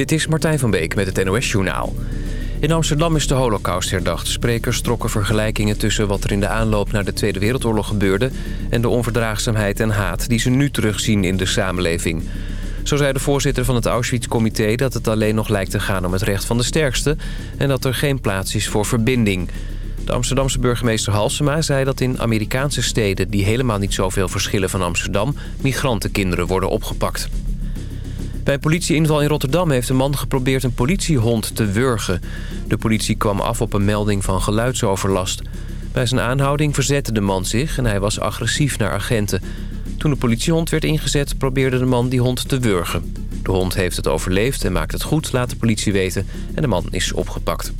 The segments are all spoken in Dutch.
Dit is Martijn van Beek met het NOS-journaal. In Amsterdam is de holocaust herdacht. Sprekers trokken vergelijkingen tussen wat er in de aanloop naar de Tweede Wereldoorlog gebeurde... en de onverdraagzaamheid en haat die ze nu terugzien in de samenleving. Zo zei de voorzitter van het Auschwitz-comité dat het alleen nog lijkt te gaan om het recht van de sterkste... en dat er geen plaats is voor verbinding. De Amsterdamse burgemeester Halsema zei dat in Amerikaanse steden... die helemaal niet zoveel verschillen van Amsterdam... migrantenkinderen worden opgepakt. Bij een politieinval in Rotterdam heeft een man geprobeerd een politiehond te wurgen. De politie kwam af op een melding van geluidsoverlast. Bij zijn aanhouding verzette de man zich en hij was agressief naar agenten. Toen de politiehond werd ingezet probeerde de man die hond te wurgen. De hond heeft het overleefd en maakt het goed, laat de politie weten. En de man is opgepakt.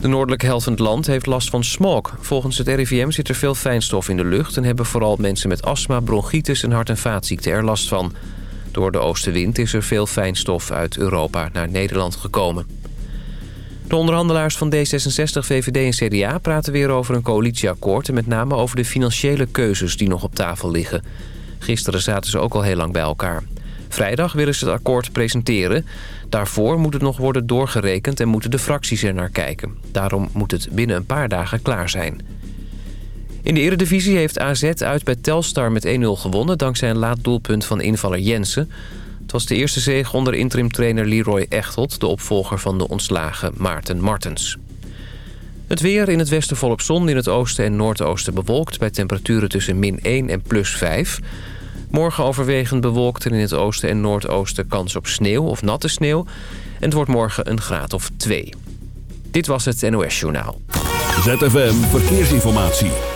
De noordelijke helft van het land heeft last van smog. Volgens het RIVM zit er veel fijnstof in de lucht... en hebben vooral mensen met astma, bronchitis en hart- en vaatziekten er last van. Door de oostenwind is er veel fijnstof uit Europa naar Nederland gekomen. De onderhandelaars van D66, VVD en CDA praten weer over een coalitieakkoord... en met name over de financiële keuzes die nog op tafel liggen. Gisteren zaten ze ook al heel lang bij elkaar. Vrijdag willen ze het akkoord presenteren. Daarvoor moet het nog worden doorgerekend en moeten de fracties er naar kijken. Daarom moet het binnen een paar dagen klaar zijn. In de eredivisie heeft AZ uit bij Telstar met 1-0 gewonnen... dankzij een laat doelpunt van invaller Jensen. Het was de eerste zege onder interimtrainer Leroy Echtelt... de opvolger van de ontslagen Maarten Martens. Het weer in het westen volop zon, in het oosten en noordoosten bewolkt... bij temperaturen tussen min 1 en plus 5. Morgen overwegend bewolkt en in het oosten en noordoosten kans op sneeuw of natte sneeuw. En het wordt morgen een graad of 2. Dit was het NOS Journaal. ZFM Verkeersinformatie.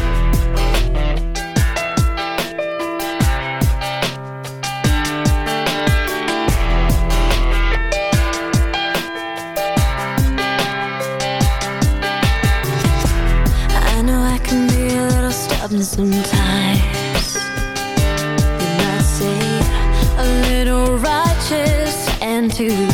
Sometimes. You might say a little righteous and too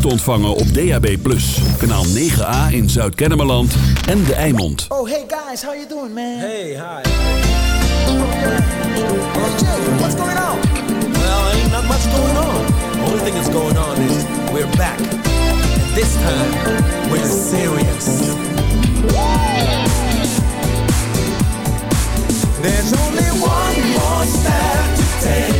te ontvangen op DAB+. Kanaal 9A in Zuid-Kennemerland en De Eimond. Oh, hey guys, how you doing, man? Hey, hi. Oh, Jay, what's going on? Well, ain't not much going on. The only thing that's going on is we're back. And this time, we're serious. There's only one more step to take.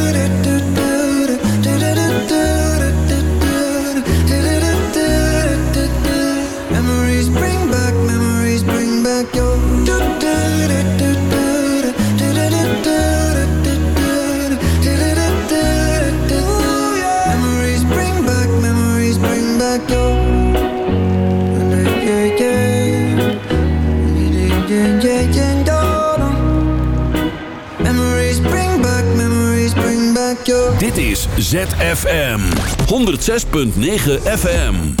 ZFM 106.9 FM.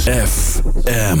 ZFM.